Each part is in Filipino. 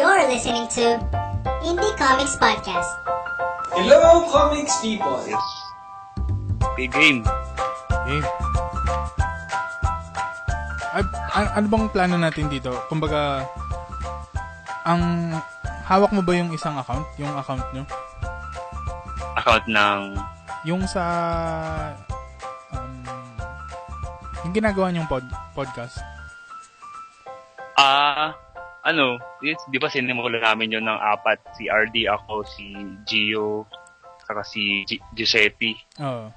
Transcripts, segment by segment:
You're listening to Indie Comics Podcast. Hello, comics people! Yes. Okay, game. Okay. Ay, a- ano bang plano natin dito? Kumbaga, ang hawak mo ba yung isang account? Yung account nyo? Account ng... Yung sa... Um, yung ginagawa nyong pod, podcast? Ano, yes, di ba sinimula namin yun ng apat? Si RD, ako, si Gio, saka si G- Giuseppe. Oo.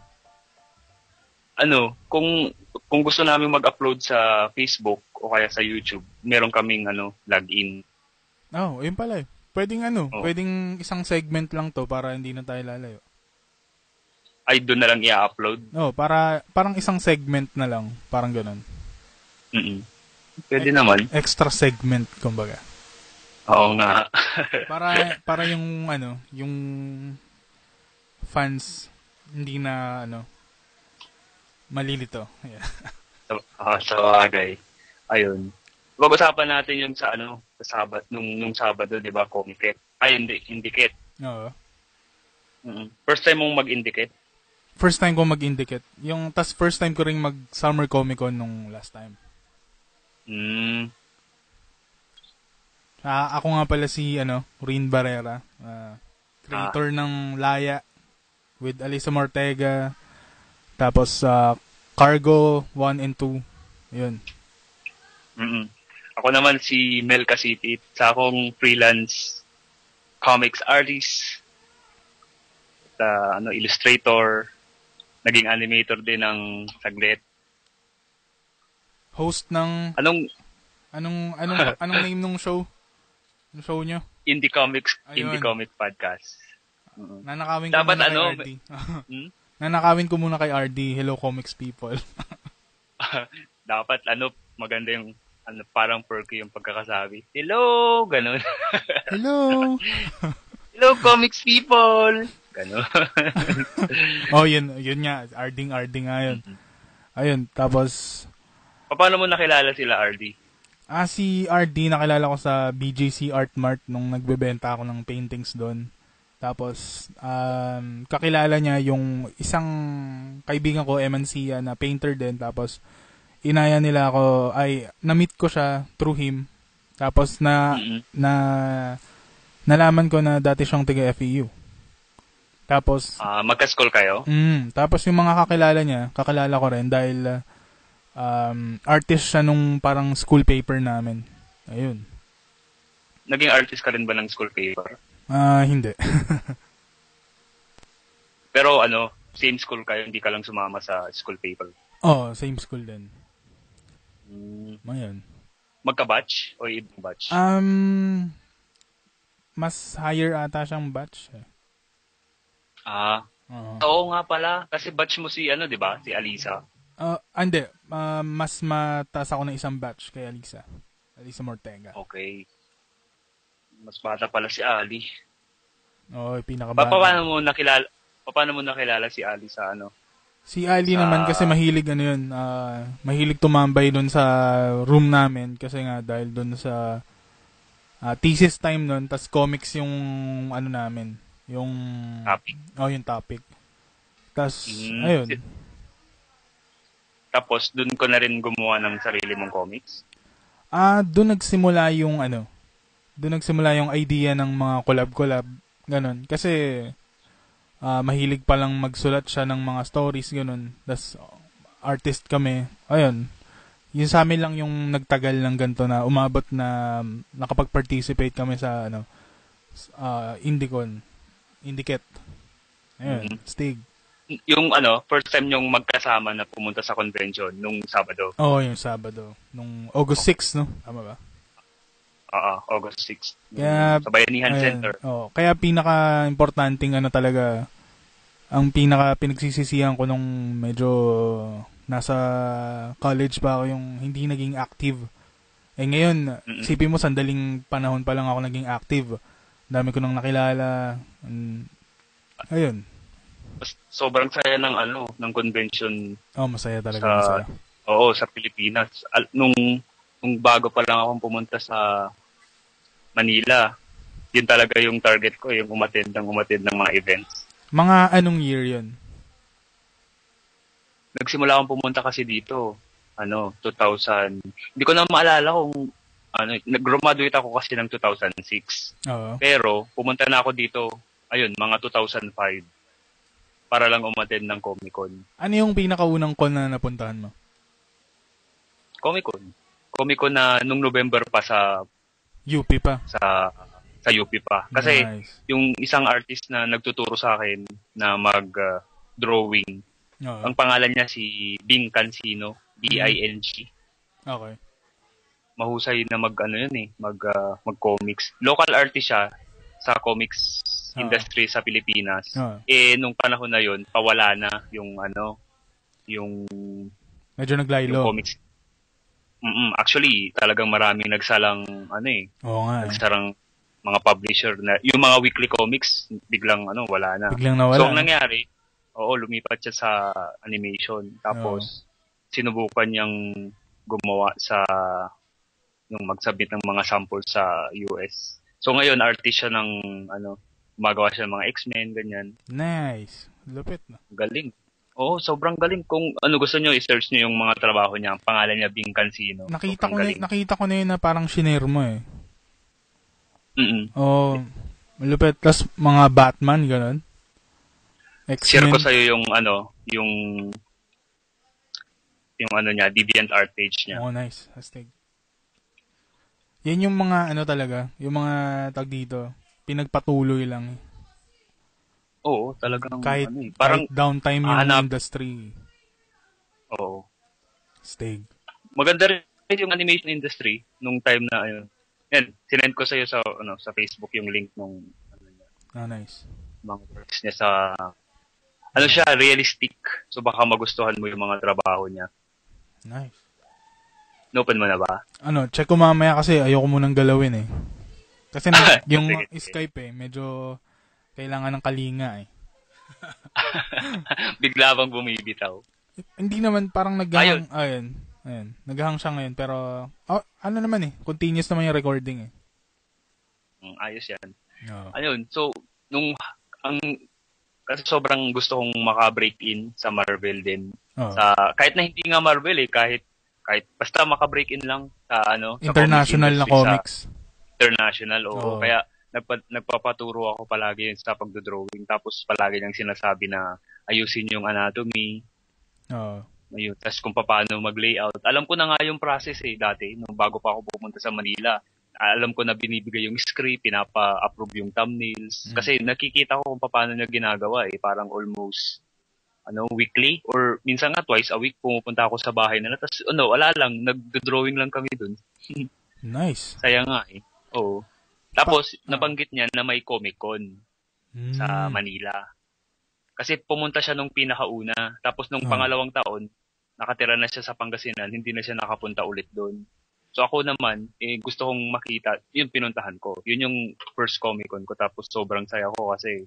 Ano, kung kung gusto namin mag-upload sa Facebook o kaya sa YouTube, meron kaming ano, login. Oh, yun pala eh. Pwedeng ano, Oo. pwedeng isang segment lang to para hindi na tayo lalayo. Ay, doon na lang i-upload. No, para parang isang segment na lang, parang ganun. Mm Pwede naman. Extra segment kumbaga. Oo nga. Para para yung ano, yung fans hindi na ano malilito. Yeah. ah, sa bagay. Ayun. Pag-usapan natin yun sa ano, sa Sabat, nung, nung Sabado, di ba, Comiket. Ay, hindi, Indicate. Oo. mm First time mong mag-indicate? First time ko mag-indicate. Yung tas first time ko ring mag Summer Comic Con nung last time. Mm. Ah, ako nga pala si ano, Rin Barrera, ah, creator ng Laya with Alisa Mortega. Tapos sa Cargo 1 and 2. Yun. mm Ako naman si Mel Casipit, sa akong freelance comics artist, sa ano illustrator, naging animator din ng saglit. Host ng Anong anong anong anong name nung show? Yung show nyo? indie comics, Ayun. indie comic podcast. Mm. Nanakawin ko Dapat muna ano, kay RD. Hmm? Nanakawin ko muna kay RD. Hello comics people. Dapat ano, maganda yung ano, parang perky yung pagkakasabi. Hello! Ganon. Hello. Hello, comics people! Ganon. oh, yun, yun nga. Arding Arding nga yun. Ayun, tapos Paano mo nakilala sila, RD? Ah, si RD, nakilala ko sa BJC Art Mart nung nagbebenta ako ng paintings doon. Tapos, um, kakilala niya yung isang kaibigan ko, Emancia, na painter din. Tapos, inaya nila ako, ay, na-meet ko siya through him. Tapos, na, na, nalaman ko na dati siyang taga FEU. Tapos, Ah, magka-school kayo? Mm, tapos yung mga kakilala niya, kakilala ko rin dahil uh, um, artist siya nung parang school paper namin. Ayun. Naging artist ka rin ba ng school paper? Ah, hindi. Pero ano, same school kayo, hindi ka lang sumama sa school paper. oh, same school din. Mm. Ayun. Magka-batch o ibang batch? Um, mas higher ata siyang batch. eh. ah, Oo. oo nga pala. Kasi batch mo si ano, di ba? Si Alisa. Ah, hindi. Ah, mas mataas ako ng isang batch kay Alisa. Alisa Mortega. Okay. Mas bata pala si Ali. Oo, oh, Pa- pinakabata. paano mo nakilala paano mo nakilala si Ali sa ano? Si Ali Sa- naman kasi mahilig ano yun, ah, mahilig tumambay doon sa room namin kasi nga dahil doon sa ah, thesis time noon, tas comics yung ano namin, yung Topic. Oh, yung topic. Tas Mm, ayun. si- Tapos doon ko na rin gumawa ng sarili mong comics. Ah, doon nagsimula yung ano, doon nagsimula yung idea ng mga collab-collab, ganun. Kasi ah, mahilig pa lang magsulat siya ng mga stories, ganun. Tas artist kami. Ayun. Yun sa amin lang yung nagtagal ng ganito na umabot na um, nakapag-participate kami sa ano ah, Indicon. Indicate. Ayun, Mhm. Stig. Yung ano, first time yung magkasama na pumunta sa convention nung Sabado. Oo, yung Sabado. Nung August 6, no? Tama ba? Oo, August 6. Kaya- sa Bayanihan Ayan, Center. oo. kaya pinaka-importanting ano talaga, ang pinaka pinagsisisihan ko nung medyo nasa college pa ako yung hindi naging active. Eh ngayon, Mm-mm. isipin mo sandaling panahon pa lang ako naging active. Dami ko nang nakilala. Mm, ayun. Mas- Sobrang saya ng ano, ng convention Oh, masaya talaga. Sa- masaya. Oo, sa Pilipinas. Al- nung nung bago pa lang akong pumunta sa Manila. Yun talaga yung target ko, yung umatid ng umatid ng mga events. Mga anong year yun? Nagsimula akong pumunta kasi dito, ano, 2000. Hindi ko na maalala kung ano, nag-graduate ako kasi ng 2006. Oo. Pero pumunta na ako dito, ayun, mga 2005 para lang umattend ng Comic Con. Ano yung pinakaunang con na napuntahan mo? Comic Con. Comic Con na nung November pa sa UP pa. sa sa UP pa. Kasi Nice. yung isang artist na nagtuturo sa akin na mag uh, drawing, Oo. ang pangalan niya si Bing Cancino, B-I-N-G. Okay. Mahusay na mag ano yun eh, mag uh, mag-comics. Local artist siya sa comics. Industry sa Pilipinas. Ah. Eh nung panahon na yun, pawala na yung ano, yung Medyo yung naglaylo. comics. Mm actually, talagang maraming nagsalang ano eh, Oo nga. eh. nagsarang mga publisher na yung mga weekly comics biglang ano wala na. Biglang nawala. so ang nangyari, oo, lumipat siya sa animation. Tapos sinubukan niyang gumawa sa yung magsabit ng mga sample sa US. So ngayon artist siya ng ano, gumagawa siya ng mga X-Men ganyan. Nice. Lupit na. Galing. Oo, sobrang galing. Kung ano gusto niyo i-search niyo yung mga trabaho niya. Ang pangalan niya Bing Cancino. Nakita ko Sobrang na, galing. nakita ko na yun na parang shinare mo eh. Mm-mm. Oo. Malupit. Tapos mga Batman, gano'n. Share ko sa'yo yung ano, yung yung ano niya, Deviant Art page niya. Oo, nice. Hashtag. Yan yung mga ano talaga, yung mga tag dito, pinagpatuloy lang. eh. Oo, talagang Kahit, ano eh, parang kahit downtime yung hahanap- industry. oo. Stag. Maganda rin yung animation industry nung time na ayun. Yan, sinend ko sa'yo sa ano sa Facebook yung link nung ano niya, Ah, nice. mga works niya sa ano siya, realistic. So baka magustuhan mo yung mga trabaho niya. Nice. Open mo na ba? Ano, check ko mamaya kasi ayoko munang galawin eh. Kasi na, yung Sige, sige. Skype eh, medyo kailangan ng kalinga eh. Bigla bang bumibitaw? Hindi naman parang naghahang, ayun, ayun, naghahang siya ngayon pero, oh, ano naman eh, continuous naman yung recording eh. Mm, ayos yan. Oo. Ayun, so, nung, ang, kasi sobrang gusto kong maka-break in sa Marvel din. Oo. Sa, kahit na hindi nga Marvel eh, kahit, kahit, basta maka-break in lang sa ano, sa International na comics industry, comics. Sa international, oo. Oo. Kaya, nagpa, nagpapaturo ako palagi sa pagdodrawing. Tapos palagi niyang sinasabi na ayusin yung anatomy, Oo. Ayun. Tapos kung paano mag-layout. Alam ko na nga yung process eh dati, nung bago pa ako pumunta sa Manila. Alam ko na binibigay yung script, pinapa-approve yung thumbnails. Mm. Kasi nakikita ko kung paano niya ginagawa eh. Parang almost ano, weekly or minsan nga twice a week pumupunta ako sa bahay nila. Tapos ano, wala lang, nag-drawing lang kami dun. Nice. Saya nga eh. Oo. Tapos, Pa- nabanggit niya na may Comic Con Mm. sa Manila. Kasi pumunta siya nung pinakauna. Tapos nung Ah. pangalawang taon, nakatira na siya sa Pangasinan, hindi na siya nakapunta ulit doon. So ako naman, eh, gusto kong makita, yun pinuntahan ko. Yun yung first Comic Con ko. Tapos sobrang saya ko kasi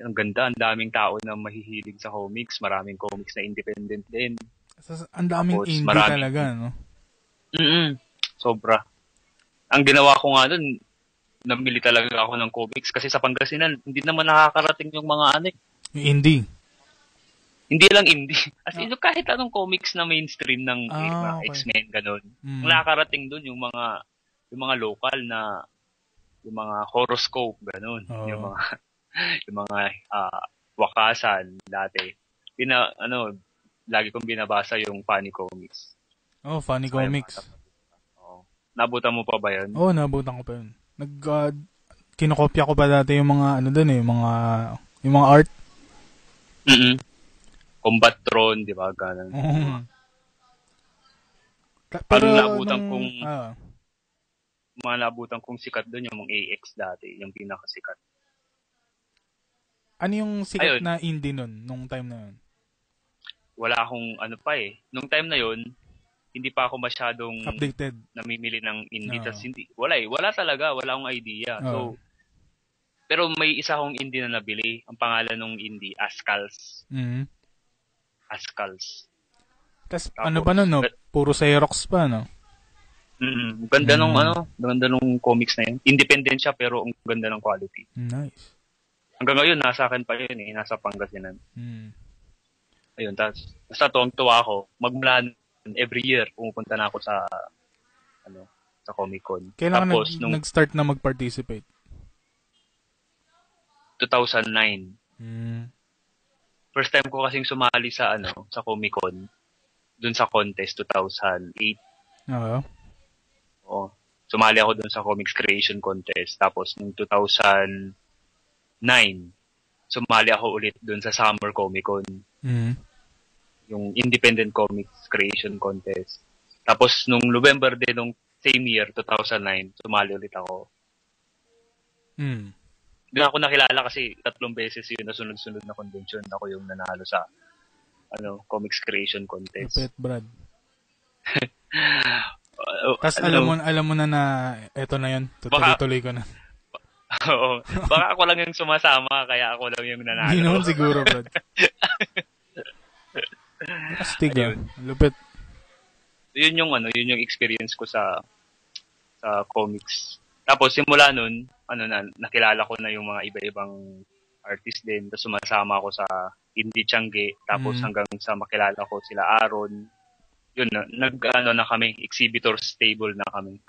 ang ganda, ang daming tao na mahihilig sa comics. Maraming comics na independent din. Sa- Ang daming Tapos, indie marami- talaga, no? mm Sobra. Ang ginawa ko nga doon, namili talaga ako ng comics kasi sa Pangasinan, hindi naman nakakarating yung mga ano eh, Yung indie. Hindi lang indie. As in, kahit anong comics na mainstream ng Ah, eh, mga okay. X-Men, ganun. Mm. Nakakarating dun yung mga yung mga local na yung mga horoscope, ganun. Oo. Yung mga yung mga ah, wakasan dati. Pina, ano, lagi kong binabasa yung funny comics. Oh, funny Kaya comics. Oo. Nabutan mo pa ba yun? Oo, oh, nabutan ko pa yun. Nag, uh, kinokopya ko pa dati yung mga, ano dun eh, yung mga, yung mga art. mm Combatron, di ba? Ganun. Ka- Parang naabutan nung- kong- ah, Mga nabutan kong sikat doon yung mga AX dati, yung pinakasikat. ano yung sikat Ayun. na indie nun, nung time na yun? wala akong ano pa eh. Nung time na yon hindi pa ako masyadong Updated. namimili ng indie. Oo. Tas hindi, wala eh. Wala talaga. Wala akong idea. So, Oo. pero may isa akong indie na nabili. Ang pangalan ng indie, Ascals. Mhm. Ascals. Tapos, Tapos, ano pa nun, no? Puro Xerox pa, no? Mm, ganda nung Mm. ano, ganda nung comics na yun. Independent siya pero ang ganda ng quality. Nice. Hanggang ngayon nasa akin pa yun eh, nasa Pangasinan. Mm. Ayun, tas basta tuwang tuwa ako. Magmula every year pumupunta na ako sa ano, sa Comic Con. Kailan ka Tapos nag, nung nag-start na mag-participate? 2009, Mm. first time ko kasing sumali sa ano, sa Comic Con. Dun sa contest 2008. Oo. Oo. Sumali ako dun sa Comics Creation Contest. Tapos, nung 2009, sumali ako ulit dun sa Summer Comic Con. Mm. Yung Independent Comics Creation Contest. Tapos, nung November din, nung same year, 2009, sumali ulit ako. Mm. Doon ako nakilala kasi tatlong beses yun na sunod-sunod na convention. Ako yung nanalo sa ano, Comics Creation Contest. Pet Brad. Uh, Tapos ano, alam mo alam mo na na eto na 'yon. Tutuloy-tuloy ko na. Oo. Baka ako lang yung sumasama, kaya ako lang yung nanalo. Hindi naman siguro, Brad. Astig ah. Lupit. yun yung ano, yun yung experience ko sa sa comics. Tapos simula nun, ano na, nakilala ko na yung mga iba-ibang artist din. Tapos sumasama ako sa Indie Changi. Tapos Mm. hanggang sa makilala ko sila Aaron. Yun na, nag ano na kami, exhibitor stable na kami.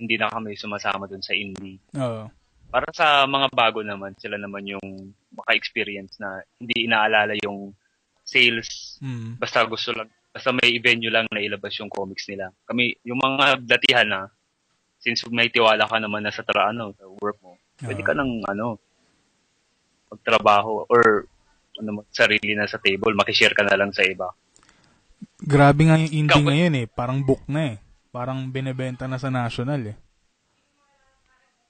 Hindi na kami sumasama dun sa indie. Oo. Para sa mga bago naman, sila naman yung maka-experience na hindi inaalala yung sales Mm. basta gusto lang, basta may venue lang na ilabas yung comics nila. Kami, yung mga datihan na, since may tiwala ka naman na sa tra, ano, sa work mo, pwede Oo. ka nang, ano, magtrabaho or ano, sarili na sa table, makishare ka na lang sa iba. Grabe nga yung indie ba- ngayon eh. Parang book na eh. Parang binebenta na sa national eh.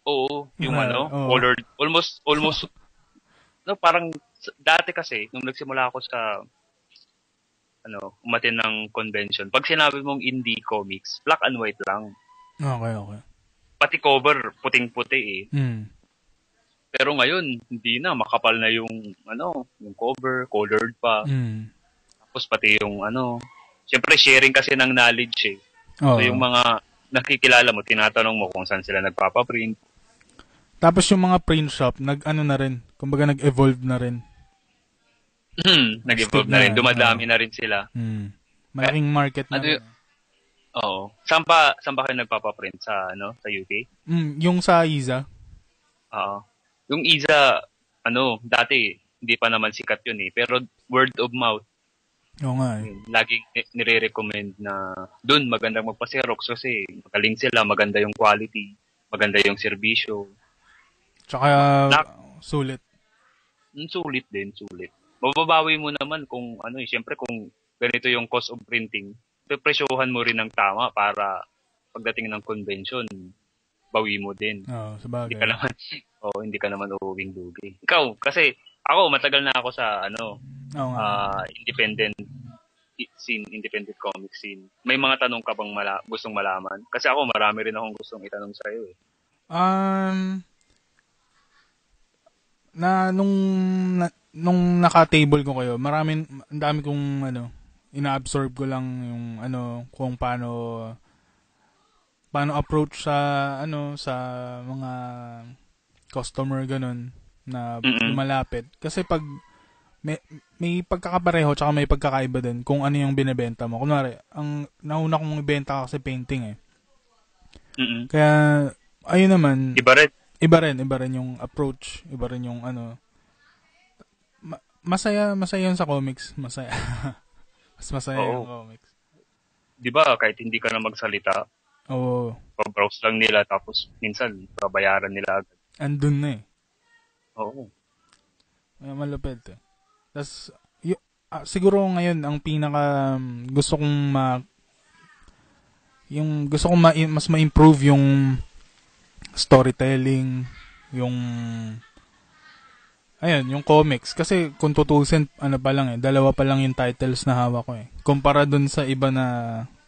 Oo, yung Ah, ano, oo. colored, almost, almost, no, parang, dati kasi, nung nagsimula ako sa, ano, umatin ng convention, pag sinabi mong indie comics, black and white lang. Okay, okay. Pati cover, puting-puti eh. Mm. Pero ngayon, hindi na. Makapal na yung, ano, yung cover, colored pa. Mm. Tapos pati yung, ano, syempre sharing kasi ng knowledge eh. Oo. So yung mga nakikilala mo, tinatanong mo kung saan sila nagpapaprint. Tapos yung mga print shop, nag-ano na rin. Kumbaga nag-evolve na rin. Nag-evolve Astig na rin. Dumadami na rin sila. Mm. Malaking market na Ano rin. Oo. Saan pa, saan pa kayo nagpapaprint? Sa, ano, sa UK? Mm, yung sa Iza. Oo. Yung Iza, ano, dati, hindi pa naman sikat yun eh. Pero word of mouth, Oo nga eh. Yun, laging ni- nire-recommend na doon magandang magpa-Xerox kasi magaling sila, maganda yung quality, maganda yung serbisyo. Tsaka Nak- sulit. Mm, sulit din, sulit. Mababawi mo naman kung ano eh, syempre kung ganito yung cost of printing, presyohan mo rin ng tama para pagdating ng convention, bawi mo din. Oo, Hindi sabagay. ka naman, oh, hindi ka naman uuwing lugi. Ikaw, kasi ako, matagal na ako sa ano, nga. ah independent scene, independent comic scene. May mga tanong ka bang mala- gustong malaman? Kasi ako, marami rin akong gustong itanong sa iyo eh. Um, na nung na, nung naka-table ko kayo, maraming ang dami kong ano, ina-absorb ko lang yung ano kung paano paano approach sa ano sa mga customer ganun na lumalapit kasi pag may, may pagkakapareho tsaka may pagkakaiba din kung ano yung binebenta mo. Kunwari, ang nauna kong ibenta kasi painting eh. Mm-mm. Kaya, ayun naman, Iba rin. iba rin, iba rin yung approach, iba rin yung ano. Ma- masaya, masaya yun sa comics, masaya. Mas masaya Oo. yung comics. Di ba, kahit hindi ka na magsalita, Oo, pa-browse lang nila tapos minsan babayaran nila agad. andun na eh. Oo. Kaya malupit eh. Tapos, y- ah, siguro ngayon, ang pinaka um, gusto kong ma yung gusto kong ma- mas ma-improve yung storytelling, yung ayun, yung comics. Kasi kung tutusin, ano pa lang eh, dalawa pa lang yung titles na hawak ko eh. Kumpara dun sa iba na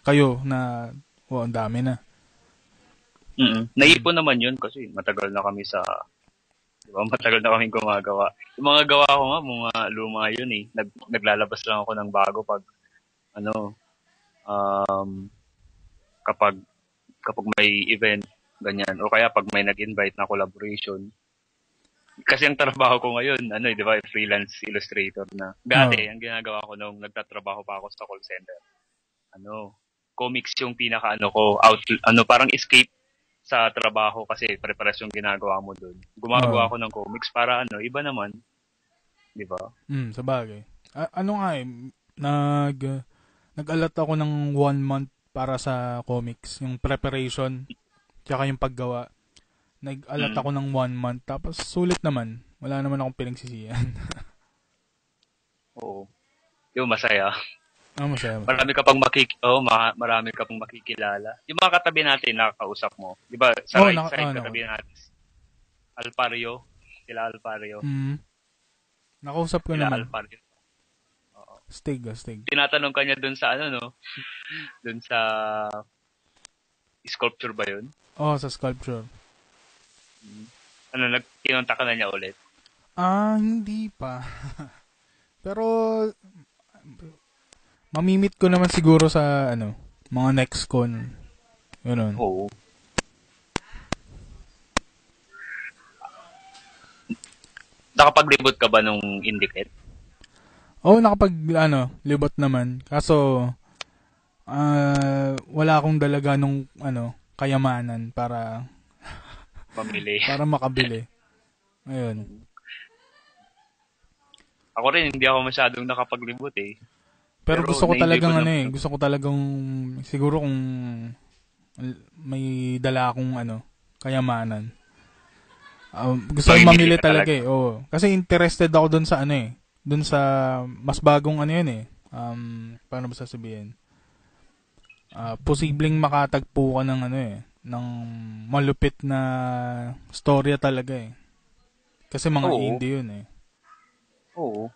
kayo na, wow, ang dami na. Mm Naipon naman yun kasi matagal na kami sa di ba? Matagal na kaming gumagawa. Yung mga gawa ko nga, mga luma yun eh. Nag, naglalabas lang ako ng bago pag ano um kapag kapag may event, ganyan. O kaya pag may nag-invite na collaboration. Kasi ang trabaho ko ngayon, ano, eh, di ba, freelance illustrator na. Dati, Oo. ang ginagawa ko nung nagtatrabaho pa ako sa call center, ano, comics yung pinaka ano ko, out, ano, parang escape sa trabaho kasi pare-pares yung ginagawa mo doon. Gumagawa Oo. ako ng comics para ano, iba naman. Di ba? Mm, sa bagay. A- ano nga eh, nag, nag-alat ako ng one month para sa comics. Yung preparation, tsaka yung paggawa. Nag-alat Mm. ako ng one month, tapos sulit naman. Wala naman akong pinagsisiyan. Oo. Yung masaya. ah, masaya. masaya. Marami ka pang makik oh, ma- marami ka pang makikilala. Yung mga katabi natin nakakausap mo. 'Di ba? Sa Oo, right naka- side oo, katabi natin. Alpario, sila Alpario. Mm. Nakausap ko Sila naman. Alpario. Stig, ah, stig. Tinatanong kanya dun sa ano no? dun sa sculpture ba 'yun? Oh, sa sculpture. Ano nag kinontak ka na niya ulit? Ah, hindi pa. Pero, mamimit ko naman siguro sa, ano, mga next con. Ganun. Oo. Nakapaglibot ka ba nung Indicate? Oo, nakapag, ano, libot naman. Kaso, ah, wala akong dalaga nung, ano, kayamanan para, Pamili. para makabili. Ayun. Ako rin, hindi ako masyadong nakapaglibot eh. Pero, Pero gusto ko talagang, ano eh, gusto ko talagang, siguro kung may dala akong, ano, kayamanan. Um, gusto ko mamili talaga, talaga. eh. Oo. Kasi interested ako dun sa ano eh. Dun sa mas bagong ano yun eh. Um, paano ba sasabihin? Ah, posibleng makatagpo ka ng ano eh. Ng malupit na storya talaga eh. Kasi mga Oo. indie yun eh. Oo.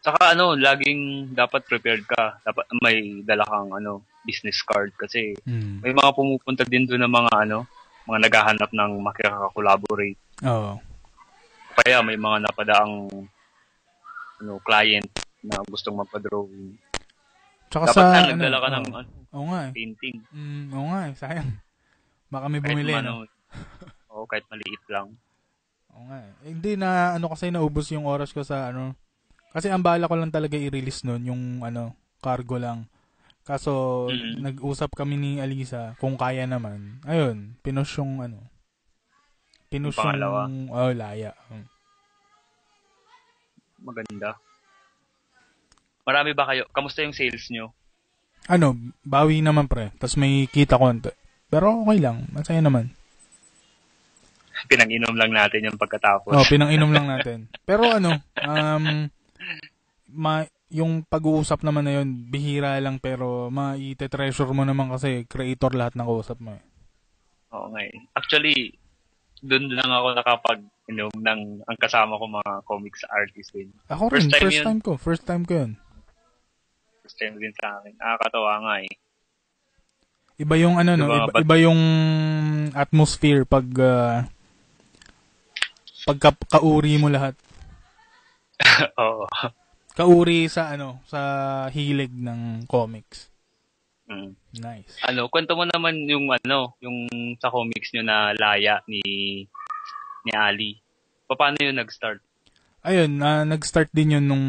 Saka ano, laging dapat prepared ka. Dapat may dala kang ano, business card kasi Hmm. may mga pumupunta din doon ng mga ano, mga naghahanap ng makaka-collaborate. Oo. Kaya may mga napadaang ano, client na gustong magpa-drawing. Tsaka Dapat sa, na ano, nagdala ka oo. ng ano, Oo nga eh. painting. Mm, oo nga eh, sayang. Baka may Kahit bumili, man, no? Oo, kahit maliit lang. Oo nga eh. Eh, Hindi na, ano kasi naubos yung oras ko sa, ano, kasi ang bala ko lang talaga i-release nun, yung, ano, cargo lang. Kaso, Mhm. nag-usap kami ni Alisa, kung kaya naman. Ayun, pinush yung, ano, pinush Yung yung, oh, laya. Mm. Maganda. Marami ba kayo? Kamusta yung sales nyo? Ano, bawi naman pre. Tapos may kita konti. Pero okay lang, masaya naman. Pinang-inom lang natin yung pagkatapos. Oh, pinang-inom lang natin. Pero ano, um, ma, yung pag-uusap naman na yun, bihira lang pero ma-treasure mo naman kasi creator lahat ng kausap mo eh. Oo nga eh. Actually, doon lang ako nakapag-inom ng ang kasama ko mga comics artist din. Ako First rin, time first yun. time ko. First time ko yun. First time din sa akin. Nakakatawa nga eh. Iba yung ano no, Diba, iba, iba yung atmosphere pag uh, pagka kauri mo lahat. Oo. Kauri sa ano, sa hilig ng comics. Mm. Nice. Ano, kwento mo naman yung ano, yung sa comics nyo na laya ni ni Ali. Pa- Paano yun nag-start? Ayun, na nag-start din yun nung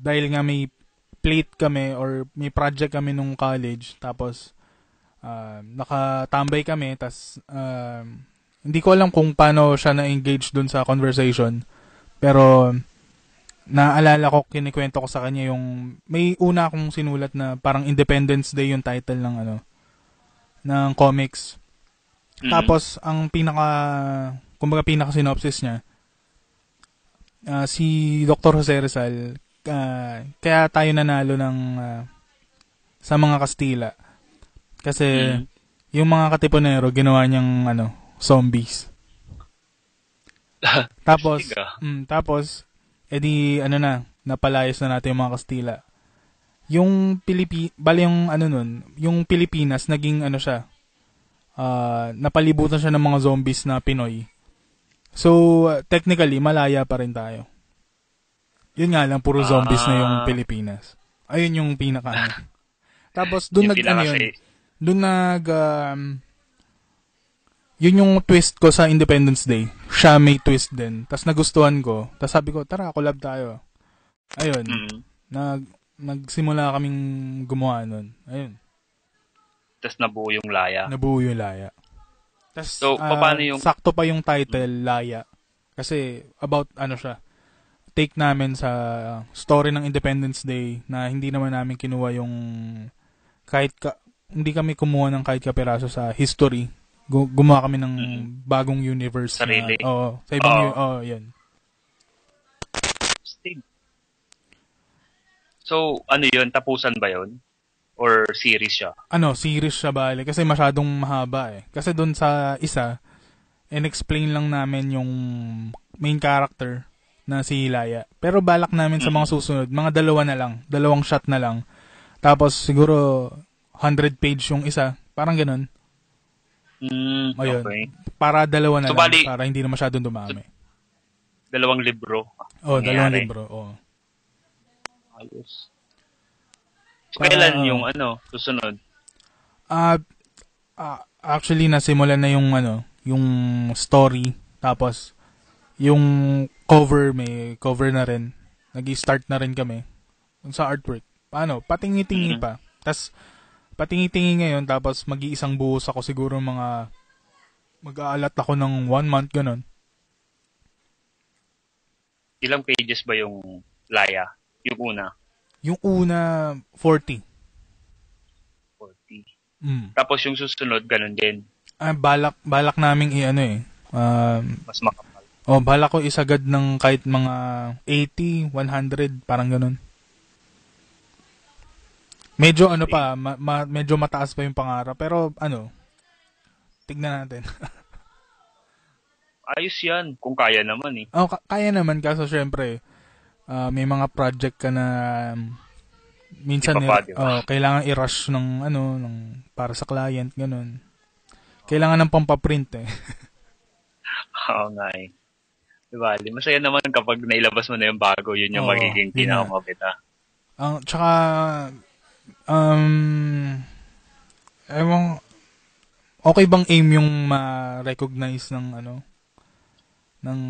dahil nga may plate kami or may project kami nung college tapos ah, nakatambay kami tas ah, hindi ko alam kung paano siya na-engage dun sa conversation pero naalala ko kinikwento ko sa kanya yung may una akong sinulat na parang Independence Day yung title ng ano ng comics Mm. tapos, ang pinaka, kumbaga pinaka synopsis niya, ah, si Dr. Jose Rizal, ah, kaya tayo nanalo ng, ah, sa mga Kastila. Kasi, Mm. yung mga katipunero, ginawa niyang, ano, zombies. Tapos, mm, tapos, edi, ano na, napalayas na natin yung mga Kastila. Yung Pilipi, bali yung, ano nun, yung Pilipinas, naging, ano siya, ah, napalibutan siya ng mga zombies na Pinoy. So, uh, technically, malaya pa rin tayo. Yun nga lang, puro zombies na yung Ah. Pilipinas. Ayun yung pinaka, ano. Tapos, doon nag, ano yun, doon nag, um, yun yung twist ko sa Independence Day. Siya may twist din. Tapos nagustuhan ko. Tapos sabi ko, tara, collab tayo. Ayun. Mm. Nag, nagsimula kaming gumawa nun. Ayun. Tapos nabuo yung laya. Nabuo yung Laya. Tapos, So, ah, paano yung- sakto pa yung title, Laya. Kasi, about, ano siya, take namin sa story ng Independence Day na hindi naman namin kinuha yung kahit ka, hindi kami kumuha ng kahit kapiraso sa history. Gu- gumawa kami ng Mm. bagong universe. Sarili. Na, oo, sa ibang, Oo. yu- oo, yun. So, ano yun? Tapusan ba yun? Or series siya? ano, series siya bale. Kasi masyadong mahaba eh. Kasi doon sa isa, in-explain lang namin yung main character na si Hilaya. Pero balak namin sa mga susunod, mga dalawa na lang. Dalawang shot na lang. Tapos siguro 100 page yung isa. Parang ganun. Mm, Ayun. okay. Para dalawa na So, lang. bali- para hindi na masyadong dumami. Dalawang libro. Oh, dalawang libro. Oh. Ayos. So, Para- kailan yung ano, susunod? Ah, ah, actually nasimulan na yung ano, yung story tapos yung cover may cover na rin. Nag-start na rin kami sa artwork. Paano? Patingi-tingi Mhm. pa. Tapos patingi-tingi ngayon tapos mag-iisang buhos ako siguro mga mag-aalat ako ng one month ganun. Ilang pages ba yung laya? Yung una? Yung una 40. 40. Mm. Tapos yung susunod, ganun din. Ah, balak balak naming i-ano eh. Um, Mas makapal. Oh, bala ko isagad ng kahit mga 80, 100, parang ganun. Medyo ano pa, ma- ma- medyo mataas pa yung pangarap. Pero ano, tignan natin. Ayos yan. Kung kaya naman eh. oh, ka- kaya naman kaso syempre, ah, may mga project ka na um, minsan Iba pa, di ba? oh, kailangan i-rush ng ano, ng para sa client, ganun. Kailangan ng pampaprint eh. Oo nga eh. Diba? Masaya naman kapag nailabas mo na yung bago, yun yung Oo, magiging yun nga. pinakamabita. Ang tsaka um ewan okay bang aim yung ma-recognize ng ano ng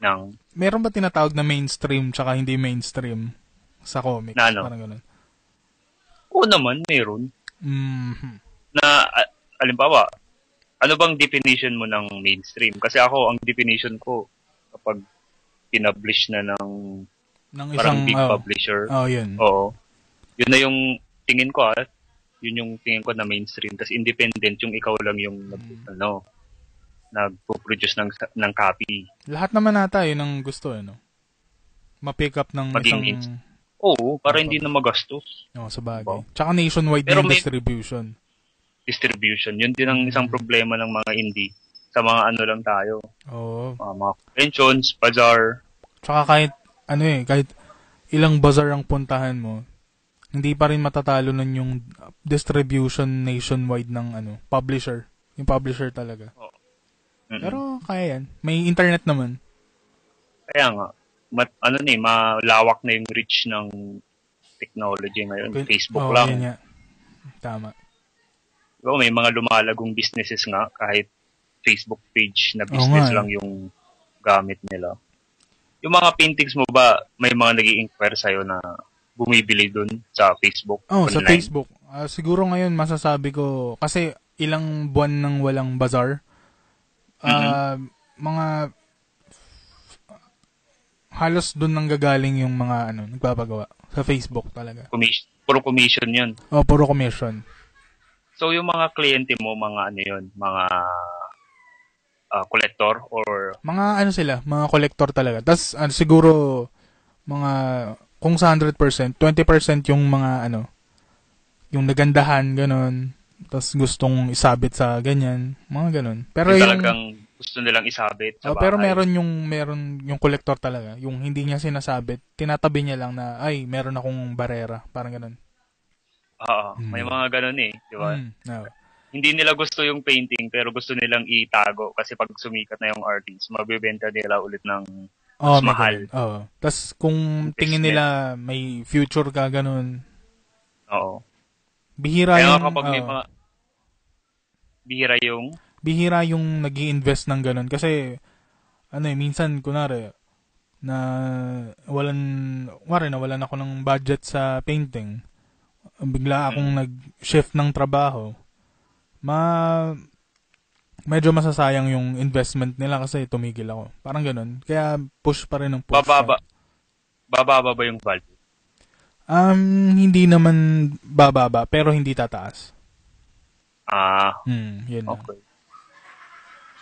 Nang, meron ba tinatawag na mainstream tsaka hindi mainstream sa comics Na ano? parang ganun. oo naman, meron. Mhm. Na, alimbawa, ano bang definition mo ng mainstream? Kasi ako, ang definition ko, kapag pinublish na ng ng parang isang big oh, publisher, oh, yun. oo, yun na yung tingin ko ah, yun yung tingin ko na mainstream. Tapos independent, yung ikaw lang yung, nag, Mm. ano, nagpo-produce ng, ng copy. Lahat naman nata yun ang gusto ano. Ma-pick up ng Maging isang ins- Oo, para hindi na magastos. oh, sa bagay. Diba? Tsaka nationwide Pero may- distribution. Distribution. Yun din ang isang Mm. problema ng mga indie. Sa mga ano lang tayo. Oo. Mga, mga conventions, bazaar. Tsaka kahit, ano eh, kahit ilang bazaar ang puntahan mo, hindi pa rin matatalo nun yung distribution nationwide ng ano, publisher. Yung publisher talaga. Mm-mm. Pero kaya yan. May internet naman. Kaya nga, mat, ano ni, malawak na yung reach ng technology ngayon. Kun- Facebook Oo, lang. yun nga. Tama. Diba, may mga lumalagong businesses nga kahit Facebook page na business eh. lang yung gamit nila. Yung mga paintings mo ba, may mga nag inquire sa'yo na bumibili dun sa Facebook? Oh, sa online? Facebook. Ah, siguro ngayon masasabi ko, kasi ilang buwan nang walang bazaar, ah, mga halos doon nang gagaling yung mga ano, nagpapagawa. Sa Facebook talaga. Commission, puro commission yun. Oh, puro commission. So, yung mga kliyente mo, mga ano yun, mga ah, collector or Mga ano sila, mga collector talaga. Tapos ano, siguro mga kung sa 100%, 20% yung mga ano, yung nagandahan, ganun. Tapos gustong isabit sa ganyan, mga ganun. Pero yung yung, talagang gusto nilang isabit sa Oh, pero meron yung meron yung collector talaga, yung hindi niya sinasabit, tinatabi niya lang na ay, meron akong barera, parang ganun. Oo, may Mm. mga ganun eh, di ba? Mm, no. Hindi nila gusto yung painting pero gusto nilang itago kasi pag sumikat na yung artist, mabibenta nila ulit ng Oh, Mas may mahal. Oo. Tapos kung tingin nila may future ka ganun, Oo. bihira Kaya yung kapag may oo. mga bihira yung bihira yung nag invest ng ganun. Kasi, ano eh, minsan, kunwari, na walan, wari na walan ako ng budget sa painting. Bigla akong nag-shift ng trabaho. Ma, medyo masasayang yung investment nila kasi tumigil ako. Parang ganun. Kaya push pa rin ng push. Bababa. Bababa ba yung value? Um, hindi naman bababa, pero hindi tataas. Ah, Hmm, yun na. okay.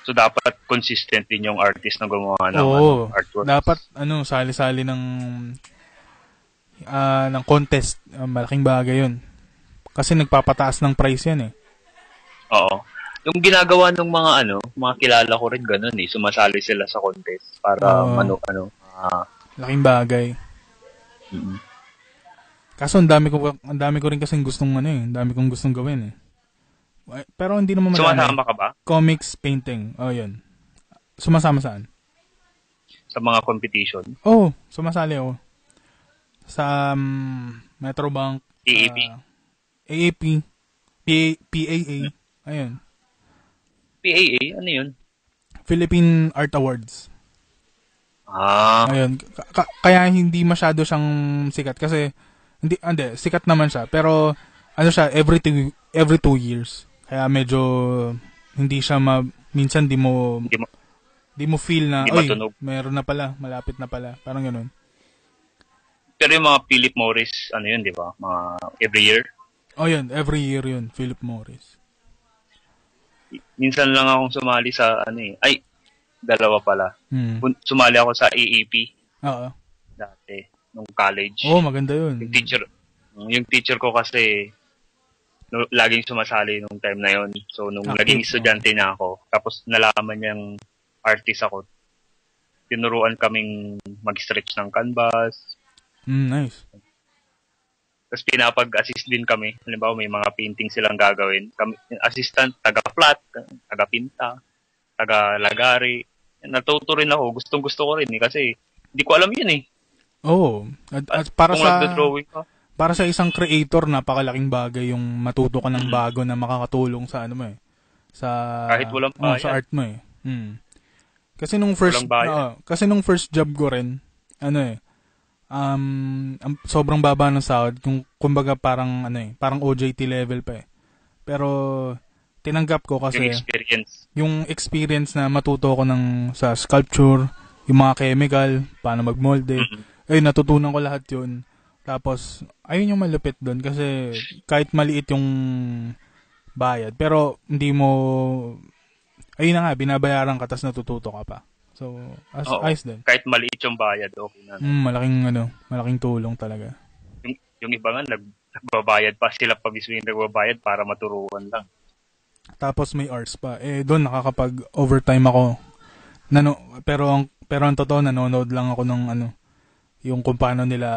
So, dapat consistent din yung artist na gumawa ng Oo. ano, artwork. Dapat, ano, sali-sali ng, ah, ng contest. Ah, malaking bagay yun. Kasi nagpapataas ng price yan eh. Oo. Yung ginagawa ng mga ano, mga kilala ko rin ganun eh. Sumasali sila sa contest para Oo. mano, ano, ah, Laking bagay. mm. Kaso ang dami ko ang dami ko rin kasing gustong ano eh, ang dami kong gustong gawin eh. Pero hindi naman madami. Sumasama ka ba Comics, painting. Oh, yun. Sumasama saan? sa mga competition? Oh, sumasali ako. Sa um, Metrobank. EAP? ah, AAP. PA, PAA. Ayun. PAA? Ano yun? Philippine Art Awards. Ah, Ayun. Ka- kaya hindi masyado siyang sikat kasi hindi hindi sikat naman siya pero ano siya every two, every two years. Kaya medyo hindi siya ma, minsan di mo hindi mo, di mo feel na oy matunog." meron na pala, malapit na pala. Parang ganun. pero yung mga Philip Morris, ano yun, di ba? Mga every year. Oh, yun, every year yun, Philip Morris. Minsan lang akong sumali sa, ano eh, ay, dalawa pala. Hmm. Sumali ako sa AAP Oo. dati, nung college. Oh, maganda yun. Yung teacher, yung teacher ko kasi, no, laging sumasali nung time na yon So, nung Active, naging estudyante na ako, tapos nalaman niyang artist ako, tinuruan kaming mag-stretch ng canvas, Mm, nice. Tapos pinapag-assist din kami. Halimbawa, may mga painting silang gagawin. Kami, assistant, taga-flat, taga-pinta, taga-lagari. Natuto rin ako. Gustong gusto ko rin eh. Kasi hindi ko alam yun eh. Oh, at, at para Kung sa nagdo-drawing ka. para sa isang creator, napakalaking bagay yung matuto ka ng Mm. bago na makakatulong sa ano mo eh. Sa Kahit walang oh, sa art mo eh. Mm. Kasi nung first oo, kasi nung first job ko rin, ano eh, um, ang- sobrang baba ng sahod, kung kumbaga parang ano eh, parang OJT level pa eh. Pero tinanggap ko kasi Yung experience. yung experience na matuto ko ng sa sculpture, yung mga chemical, paano magmolde, Mhm. ay natutunan ko lahat yun. Tapos, ayun yung malupit doon kasi kahit maliit yung bayad, pero hindi mo, ayun na nga, binabayaran ka tapos natututo ka pa. So, as, Oo. ayos din. Kahit maliit yung bayad, okay na. Mm, malaking, ano, malaking tulong talaga. Yung, yung iba nga, nag, nagbabayad pa. Sila pa mismo yung nagbabayad para maturuan lang. Tapos may hours pa. Eh, doon nakakapag-overtime ako. Nano, pero ang pero ang totoo, nanonood lang ako ng ano, yung kung paano nila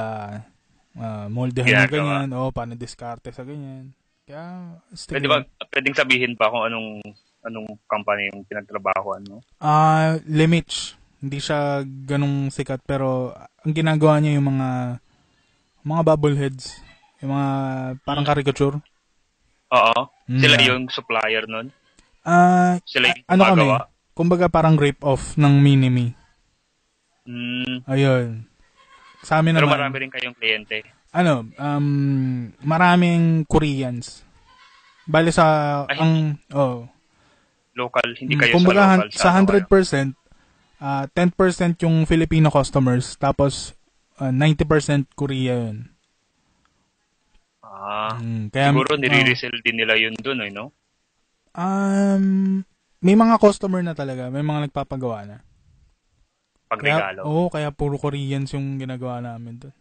uh, moldehan ng Ginagawa. ganyan, o paano diskarte sa ganyan. Kaya, stick Pwede ba, pwedeng sabihin pa kung anong anong company yung pinagtrabahoan mo? Ah, Limits. Hindi siya ganong sikat pero ang ginagawa niya yung mga mga bubbleheads, yung mga parang caricature. Oo. Mm, Sila yung supplier nun. Ah, Sila yung ano kami? Kumbaga parang rip-off ng Minimi. Mm, Ayun. Sa amin pero naman, marami rin kayong kliyente. ano, um, maraming Koreans. Bale sa, Ay, ang, oh, Local, hindi mm, kayo kumbaga, sa local. sa ano kayo? 100%, ah 10% yung Filipino customers, tapos ah, 90% Korea yun. Ah, Mm, kaya, siguro oh, nire-resell din nila yun dun, eh, no? um, may mga customer na talaga, may mga nagpapagawa na. Pag Kaya, regalo. oo, kaya puro Koreans yung ginagawa namin doon.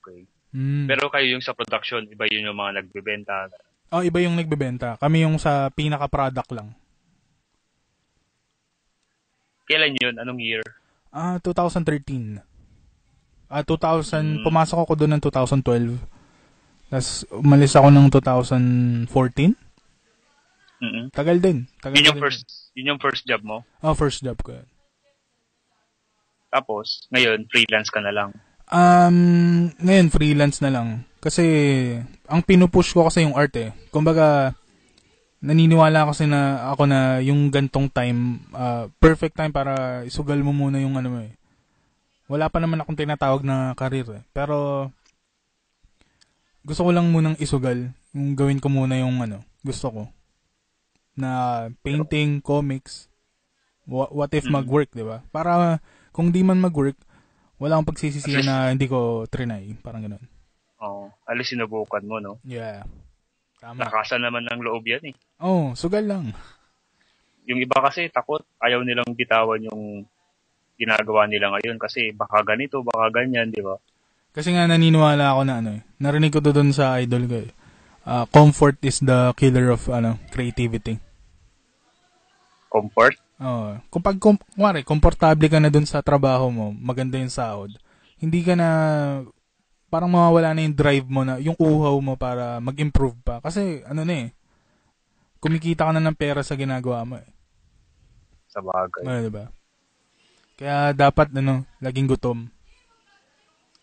Okay. Mm. Pero kayo yung sa production, iba yun yung mga nagbebenta. Oh, iba yung nagbebenta. Kami yung sa pinaka-product lang. Kailan yun? Anong year? Ah, 2013. Ah, 2000, Mm. pumasok ako doon ng 2012. Tapos, umalis ako ng 2014. mm Tagal din. Tagal Yun yung din. first, yun yung first job mo. Oh, first job ko. Tapos, ngayon, freelance ka na lang. Um, ngayon, freelance na lang. Kasi, ang pinupush ko kasi yung art eh. Kumbaga, naniniwala kasi na ako na yung gantong time, ah, perfect time para isugal mo muna yung ano mo eh. Wala pa naman akong tinatawag na career eh. Pero, gusto ko lang munang isugal. Yung gawin ko muna yung ano, gusto ko. Na painting, comics, what, what if mag-work, di ba? Para, kung di man mag-work, wala akong pagsisisihan na hindi ko trinay. Parang ganun. Oo. alis sinubukan mo, no? Yeah. Tama. Nakasan naman ng loob yan eh. Oh, sugal lang. Yung iba kasi takot, ayaw nilang bitawan yung ginagawa nila ngayon kasi baka ganito, baka ganyan, di ba? Kasi nga naniniwala ako na ano eh. Narinig ko to dun sa idol ko eh. Ah, comfort is the killer of ano creativity. Comfort. Oh, kung pag kum, kunwari, komportable ka na dun sa trabaho mo, maganda yung sahod, hindi ka na parang mawawala na yung drive mo na, yung uhaw mo para mag-improve pa. Kasi ano na eh, kumikita ka na ng pera sa ginagawa mo eh. sa bagay. Ano, diba? Kaya dapat ano, laging gutom.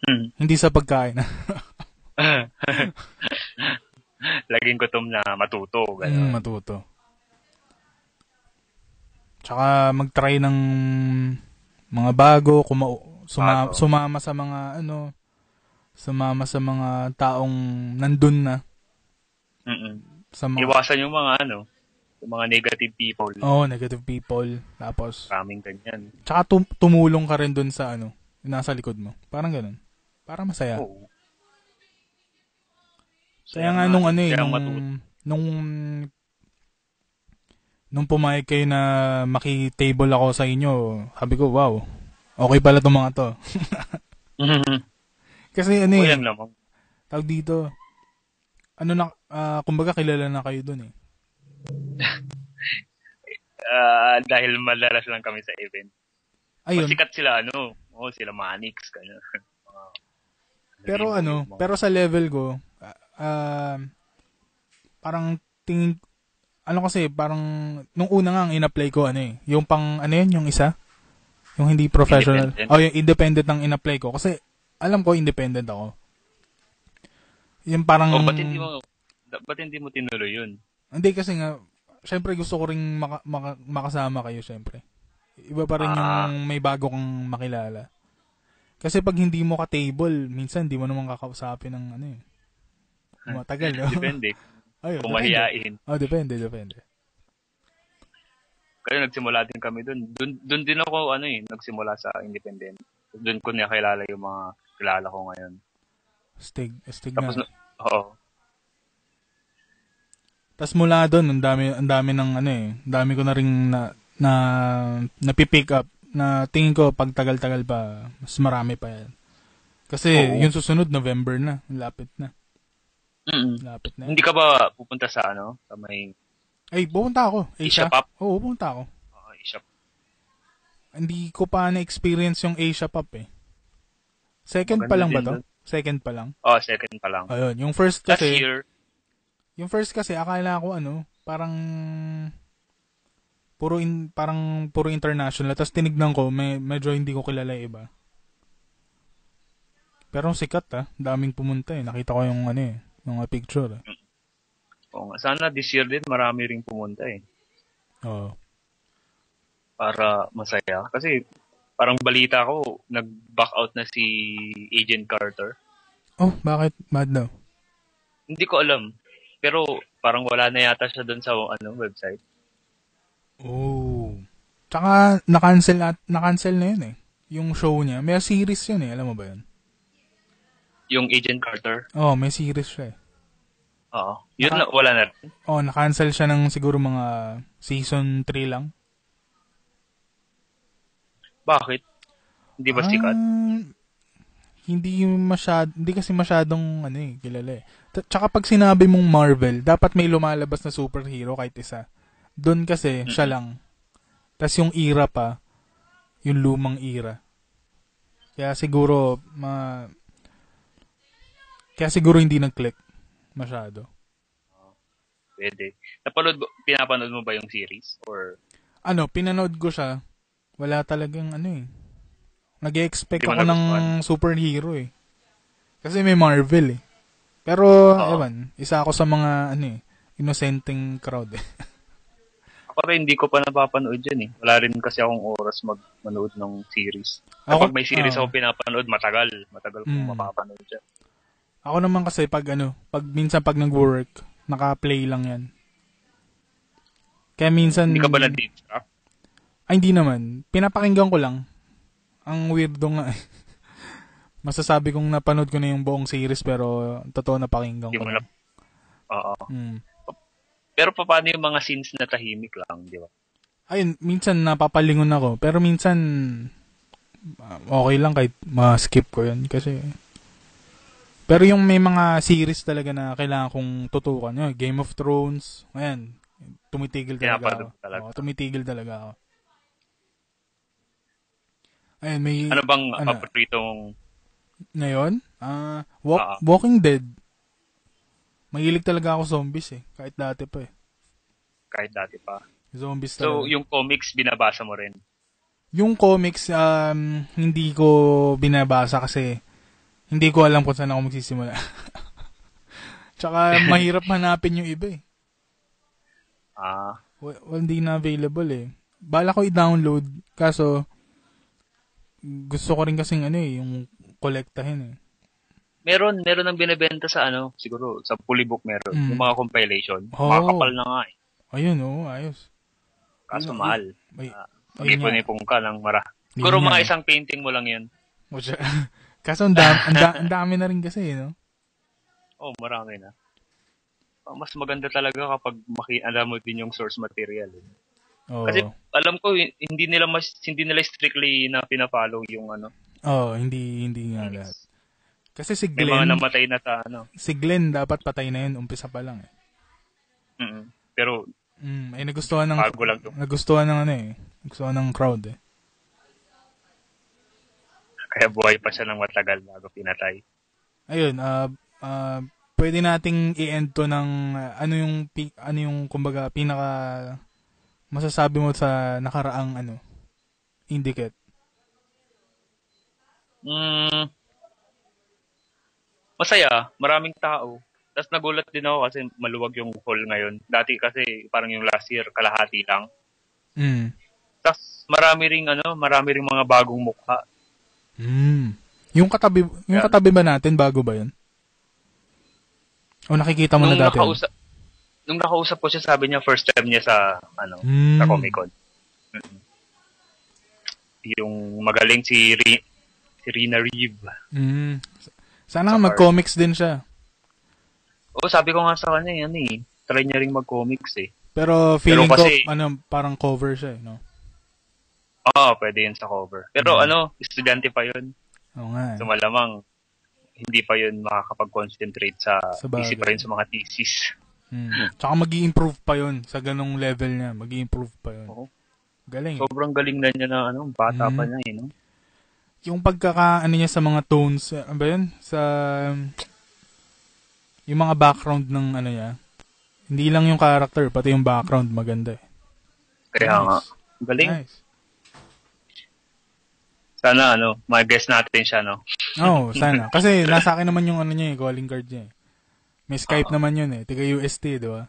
Hmm. Hindi sa pagkain. Laging gutom na matuto. Mm, Ganun. matuto. Tsaka mag-try ng mga bago, kuma- suma- Bago. sumama sa mga ano, sumama sa mga taong nandun na. Mm-mm. Sa mga, Iwasan yung mga ano, yung mga negative people. oh, negative people. Tapos, Maraming ganyan. tsaka tum- tumulong ka rin dun sa ano, nasa likod mo. Parang ganun. Parang masaya. Oo. Kaya nga nung ano eh, nung, nung, nung pumayag kayo na makitable ako sa inyo, sabi ko, wow, okay pala itong mga to. Kasi ano eh, lamang. tawag dito, ano na, ah, kumbaga kilala na kayo dun eh. Ah, dahil malalas lang kami sa event. Ayun, Masikat sila ano, oh, sila Manix, ganyan. Mga- pero ano, mga- pero sa level ko, ah, parang tingin, ano kasi, parang, nung una nga ang in-apply ko, ano eh, yung pang, ano yun, yung isa? Yung hindi professional. Oh, yung independent ang in-apply ko. Kasi, alam ko, independent ako. Yung parang, Oh, ba't hindi mo, ba't hindi mo tinuloy yun? hindi kasi nga, syempre gusto ko ring maka, maka- makasama kayo, syempre. Iba pa rin Ah. yung may bago kang makilala. Kasi pag hindi mo ka-table, minsan hindi mo naman kakausapin ng ano eh. Matagal, no? Depende. Ayun, Kung depende. mahihain. Oh, depende, depende. Kaya nagsimula din kami dun. Dun, dun din ako, ano eh, nagsimula sa independent. Dun ko nakilala yung mga kilala ko ngayon. Stig, stig Tapos, na. na, oo. Tapos mula doon, ang dami, ang dami ng ano eh, ang dami ko na ring na, na, napipick up na tingin ko pag tagal-tagal pa, mas marami pa yan. Kasi Oo. yung susunod, November na. Lapit na. Mm-mm. Lapit na. Hindi ka ba pupunta sa ano? Sa may Ay, pupunta ako. Asia Asia? Pop? Oo, pupunta ako. Hindi ko pa na-experience yung Asia Pop eh. Second pa Maganda lang ba to? Second pa lang. Oh, second pa lang. Ayun, yung first Last kasi, year, yung first kasi akala ko ano, parang puro in, parang puro international. Tapos tinignan ko, may, medyo hindi ko kilala yung iba. Pero sikat ah, daming pumunta eh. Nakita ko yung ano eh, mga picture eh. oh, sana this year din marami ring pumunta eh. Oo. Para masaya. Kasi parang balita ko, nag-back out na si Agent Carter. Oh, bakit? Mad daw. Hindi ko alam. Pero parang wala na yata siya doon sa ano website. Oh. Tsaka, na-cancel, at, na-cancel na yun eh. Yung show niya. May series yun eh. Alam mo ba yun? Yung Agent Carter. Oh, may series siya eh. Oo. Yun Naka- na, wala na. rin. Oh, na-cancel siya ng siguro mga season 3 lang. Bakit? Hindi ba sikat? Ah, hindi masyad, hindi kasi masyadong ano eh, kilala eh. Tsaka pag sinabi mong Marvel, dapat may lumalabas na superhero kahit isa. Doon kasi, siya lang. Tapos yung era pa, yung lumang era. Kaya siguro, ma... Kaya siguro hindi nag-click masyado. Pwede. Napanood, pinapanood mo ba yung series? Or, Ano, pinanood ko siya, wala talagang ano eh. Nag-expect ako ng nagustuhan? superhero eh. Kasi may Marvel eh. Pero, Oo. ewan, isa ako sa mga, ano eh, inosenteng crowd eh. Ako rin, hindi ko pa napapanood yan eh. Wala rin kasi akong oras mag manood ng series. Ako- Kapag may series ah. ako pinapanood, matagal. Matagal kong Mm. mapapanood yan. Ako naman kasi pag ano, pag minsan pag nag-work, naka-play lang yan. Kaya minsan... Hindi ka ba na-distract? Ay, hindi naman. Pinapakinggan ko lang. Ang weirdo nga eh. Masasabi kong napanood ko na yung buong series pero totoo na pakinggan ko na... Oo. Hmm. Pero pa- paano yung mga scenes na tahimik lang, di ba? Ayun, minsan napapalingon ako. Pero minsan, okay lang kahit ma-skip ko yun. Kasi, pero yung may mga series talaga na kailangan kong tutukan. Yun, Game of Thrones, ayan, tumitigil talaga ako. Talaga. Oo, tumitigil talaga ako. Ayun, may, Ano bang Ano? paboritong... ngayon, ah, walk, Ah. Walking Dead. Mahilig talaga ako zombies eh. Kahit dati pa eh. kahit dati pa? Zombies So, talaga. yung comics, binabasa mo rin. Yung comics, um, hindi ko binabasa kasi hindi ko alam kung saan ako magsisimula. Tsaka mahirap hanapin yung iba eh. Ah, Well, well, hindi na available eh. Bala ko i-download, kaso gusto ko rin kasing ano eh, yung kolektahin eh. meron, meron ang binebenta sa ano, siguro, sa Polybook meron. Mm. Yung mga compilation. Oo. Makakapal na nga eh. Ayun oh, ayos. Kaso Yun, mahal. May, Ah, ayun nga. Mag-ipon-ipon ka ng mara. Siguro mga eh. isang painting mo lang yun. Kaso ang dami, ang, da- ang dami na rin kasi eh, no? Oh, marami na. Ah, Mas maganda talaga kapag maki alam mo din yung source material. eh. Oo. Kasi alam ko hi- hindi nila mas hindi nila strictly na pina-follow yung ano. Oo, hindi, hindi nga lahat. Kasi si May mga Glenn, namatay na sa ano. si Glenn dapat patay na yun, umpisa pa lang eh. Mm-mm. Pero Mm, ay nagustuhan ng Bago lang to. nagustuhan ng ano eh. Nagustuhan ng crowd eh. kaya buhay pa siya ng matagal bago pinatay. Ayun, ah ah, pwede nating i-end to ng ah, ano yung ano yung kumbaga pinaka masasabi mo sa nakaraang ano indicate. Mm, masaya, maraming tao. Tapos nagulat din ako kasi maluwag yung hall ngayon. Dati kasi parang yung last year kalahati lang. Mm. Tapos marami ring ano, marami ring mga bagong mukha. Mm. Yung katabi yung katabi ba natin bago ba 'yun? O nakikita mo nung na dati? nakausap nung nakausap ko siya, sabi niya first time niya sa ano, Mm. sa Comic Con. Mm. Yung magaling si Ri- si Rina Reeve. Mm. Sana Sa mag-comics din siya. Oo, sabi ko nga sa kanya, yan eh. Try niya ring mag-comics eh. Pero feeling kasi- ko ano parang cover siya, eh, no? Oo, pwede yun sa cover. Pero Mm. ano, estudyante pa yun. Oo nga. eh. So malamang hindi pa yun makakapag-concentrate sa, Sa bagay. isip pa rin sa mga thesis. Mm. Tsaka mag improve pa yun sa ganong level niya. mag improve pa yun. Oo. Galing. Sobrang galing na niya na ano, bata pa Mm. niya eh, no? yung pagkaka ano niya sa mga tones, ano ba yun? Sa yung mga background ng ano niya. Hindi lang yung character, pati yung background maganda eh. Kaya Nice. nga, galing. Nice. Sana ano, mag-guess natin siya, no? Oo, oh, sana. Kasi nasa akin naman yung ano niya eh, calling card niya eh. May Skype Oo. naman yun eh. Tiga UST, di ba?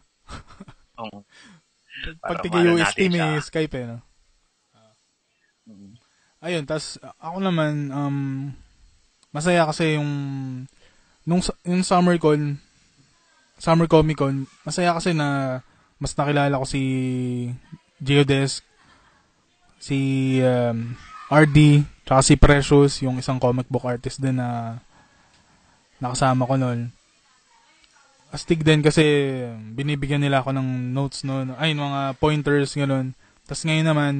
Oo. Pag tiga UST, may siya. Skype eh, no? Ayun, tas ako naman, um, masaya kasi yung, nung, yung Summer Con, Summer Comic Con, masaya kasi na mas nakilala ko si Geodesk, si um, RD, tsaka si Precious, yung isang comic book artist din na nakasama ko noon. Astig din kasi binibigyan nila ako ng notes noon. Ay, mga pointers, gano'n. Tapos ngayon naman,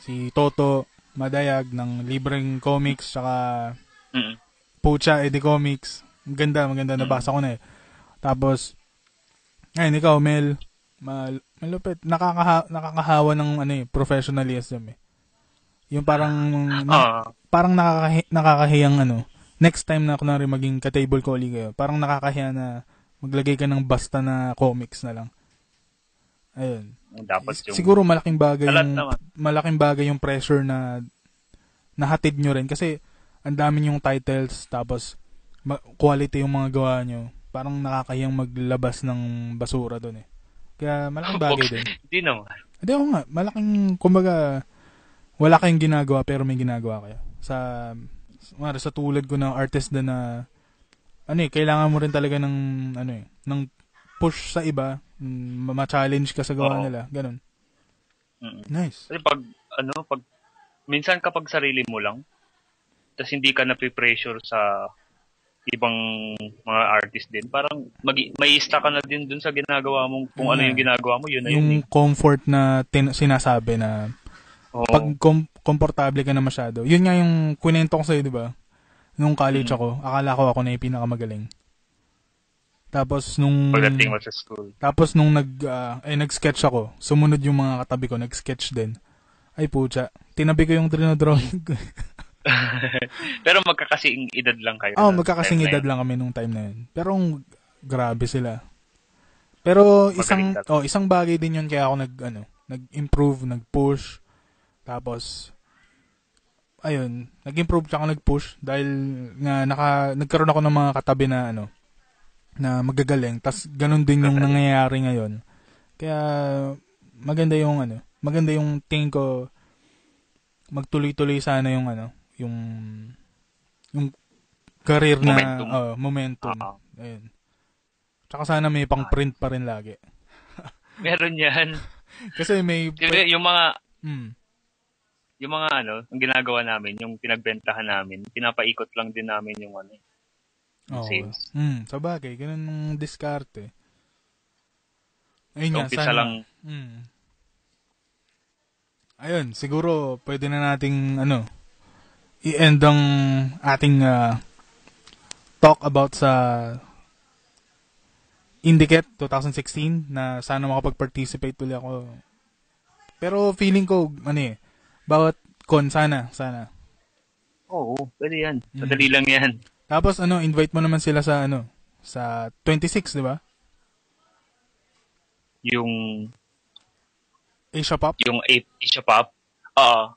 si Toto Madayag ng libreng comics, tsaka Mm. Pucha Eddie Comics. Ang Ganda, maganda. Nabasa ko na eh. Tapos, ayun, ikaw, Mel, mal malupit. Nakakaha, nakakahawa ng ano eh, professionalism eh. Yung parang, na- Ah, parang nakakahi, nakakahiyang ano, next time na kunwari maging ka-table collie kayo, parang nakakahiya na maglagay ka ng basta na comics na lang. Ayun. dapat yung... Siguro malaking bagay yung naman. malaking bagay yung pressure na nahatid nyo rin kasi ang dami yung titles tapos quality yung mga gawa nyo. parang nakakayang maglabas ng basura doon eh. Kaya malaking bagay din. Hindi naman. Hindi ako nga, malaking, kumbaga, wala kayong ginagawa pero may ginagawa kayo. Sa, mara, sa tulad ko ng artist na na, ano eh, kailangan mo rin talaga ng, ano eh, ng push sa iba, mm, ma-challenge ka sa gawa Oo. nila, ganun. Mm. Nice. Kasi pag, ano, pag, minsan kapag sarili mo lang, tapos hindi ka napipressure sa ibang mga artist din, parang mag, may ka na din dun sa ginagawa mo. Kung ano yung ginagawa mo, yun na yun. Yung eh. comfort na tin- sinasabi na Oo. pag kom- komportable ka na masyado. Yun nga yung kwento ko sa'yo, di ba? Nung college Mm. ako, akala ko ako na yung pinakamagaling. Tapos nung pagdating mo sa school. tapos nung nag ah, eh nag-sketch ako, sumunod yung mga katabi ko, nag-sketch din. Ay pucha, tinabi ko yung drawing ko. Pero magkakasing edad lang kayo. oh, magkakasing edad lang kami nung time na yun. Pero ang grabe sila. Pero isang Magaling oh, isang bagay din yun kaya ako nag ano, nag-improve, nag-push. Tapos ayun, nag-improve tsaka nag-push dahil nga naka nagkaroon ako ng mga katabi na ano na magagaling. Tas ganun din yung nangyayari ngayon. Kaya maganda yung ano, maganda yung tingin ko magtuloy-tuloy sana yung ano, yung yung career na Momentum. oh, momentum. Oo. Ayun. Tsaka sana may pang-print pa rin lagi. Meron yan. Kasi may Kasi yung mga, mm, yung mga ano, yung ginagawa namin, yung pinagbentahan namin, pinapaikot lang din namin yung ano, yung oo. sales. Mm, sa bagay, ganun ang diskarte. Ayun nga, Umpisa sana. lang, Mm. Ayun, siguro pwede na nating ano i-end ang ating ah, talk about sa Indiket 2016 na sana makapag-participate tuloy ako. Pero feeling ko ano eh, bawat con sana, sana. oo, pwede yan. Mm. Madali lang yan. Tapos ano, invite mo naman sila sa ano, sa 26, di ba? Yung, Asia Pop. yung Asia Pop, ah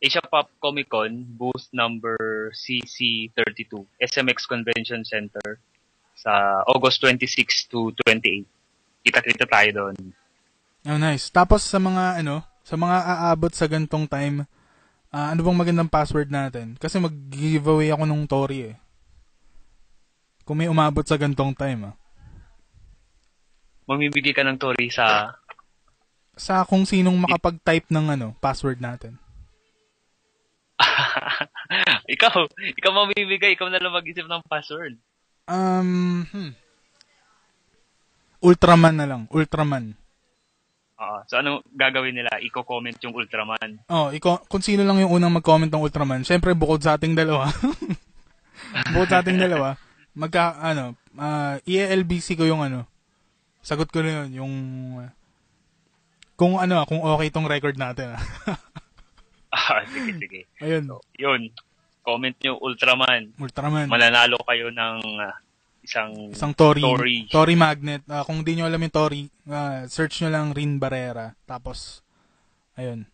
Asia Pop Comic Con, booth number CC32, SMX Convention Center, sa August 26 to 28. Kita-kita tayo doon. Oh, nice. Tapos sa mga ano, sa mga aabot sa gantong time, ah, ano bang magandang password natin? Kasi mag-giveaway ako nung Tori eh. Kung may umabot sa gantong time ah. Mamimigay ka ng Tori sa Sa kung sinong makapag-type ng ano, password natin. ikaw, ikaw mamimigay, ikaw na lang mag-isip ng password. Um, hmm. Ultraman na lang. Ultraman. Oo. so ano gagawin nila? Iko-comment yung Ultraman. Oh, iko, kung sino lang yung unang mag-comment ng Ultraman, syempre bukod sa ating dalawa. bukod sa ating dalawa, magka, ano, ah, i-LBC ko yung ano, sagot ko na yun, yung, ah, kung ano, kung okay tong record natin. ah. Ah, sige, sige. Ayun, So, yun. Comment nyo Ultraman. Ultraman. Mananalo kayo ng ah, isang, Isang Tori. Tori. Tori Magnet. Ah, kung di nyo alam yung Tori, ah, search nyo lang Rin Barrera. Tapos, ayun.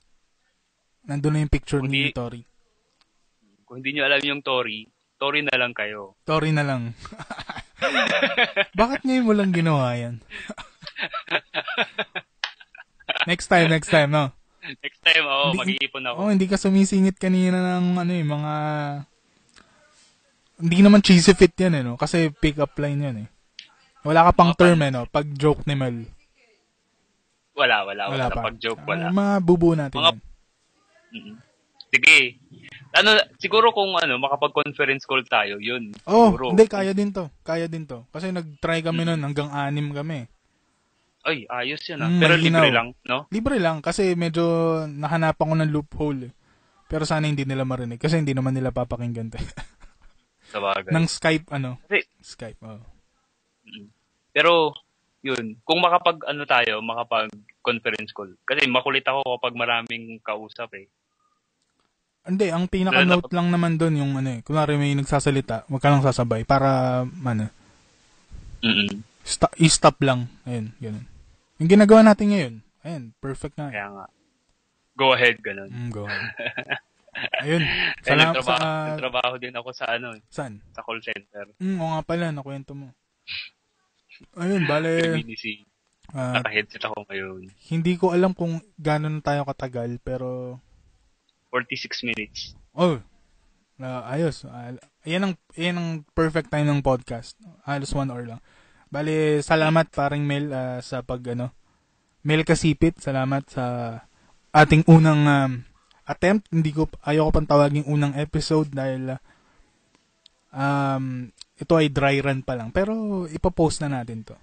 Nandun na yung picture Kung ni di- Tori. Kung hindi nyo alam yung Tori, Tori na lang kayo. Tori na lang. Bakit ngayon mo lang ginawa yan? next time, next time, no? Next time, oo, Hindi- mag-iipon ako. Oh, hindi ka sumisingit kanina ng ano eh, mga... Hindi naman cheesy fit yan eh, no? Kasi pick-up line yan eh. Wala ka pang Mga term eh, no? Pag joke ni Mel. Wala, wala, wala. Wala pa. Pag joke, wala. Ah, mga natin Mga- yan. Mm-mm. Sige. Ano, siguro kung ano, makapag-conference call tayo, yun. Oh, siguro. hindi, kaya din to. Kaya din to. Kasi nag-try kami nun, hanggang anim kami. Ay, ayos yun ah. Mm, Pero malinaw. libre lang, no? Libre lang, kasi medyo nahanapan ko ng loophole eh. Pero sana hindi nila marinig, kasi hindi naman nila papakinggan to. Sa bagay. Ng Skype, ano? Kasi- Skype, oh. Pero, yun, kung makapag, ano tayo, makapag conference call. Kasi makulit ako kapag maraming kausap eh. Hindi, ang pinaka-note lang naman doon yung ano eh. Kunwari may nagsasalita, wag ka lang sasabay para, ano, Mm sta- i-stop lang. Ayun, ganun. Yung ginagawa natin ngayon, ayun, perfect na. Kaya nga. Go ahead, ganun. Mm, go ahead. ayun. Kaya Salamat nagtrabaho, sa... nagtrabaho din ako sa ano, saan? sa call center. Mm, o nga pala, nakwento mo. Ayun, bale, Busy. ah, Naka-headset ako ngayon. hindi ko alam kung gano'n tayo katagal, pero, 46 minutes. oh, ah, ayos. Ah, yan ang, yan ang perfect time ng podcast. Halos one hour lang. Bale, salamat paring Mel ah, sa pag, ano, Mel Kasipit, salamat sa ating unang um, attempt. Hindi ko, ayoko pang tawagin unang episode dahil, ah, um, ito ay dry run pa lang. Pero, ipopost na natin to.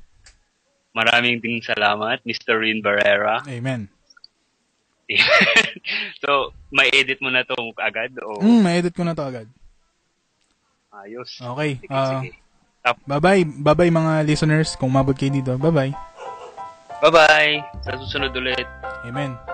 Maraming ding salamat, Mr. Rin Barrera. Amen. so, may edit mo na to agad o Mm, ma-edit ko na to agad. ayos? Okay. Sige, ah, sige. Tap. Bye-bye. Bye-bye mga listeners. Kung mabot kayo dito. Bye-bye. Bye-bye! Sa susunod ulit. Amen.